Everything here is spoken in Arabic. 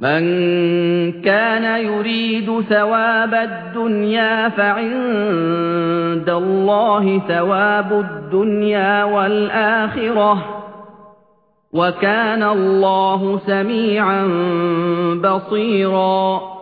مَنْ كَانَ يُرِيدُ ثَوَابَ الدُّنْيَا فَعِندَ اللَّهِ ثَوَابُ الدُّنْيَا وَالْآخِرَةِ ۚ. وَكَانَ اللَّهُ سَمِيعًا بَصِيرًا.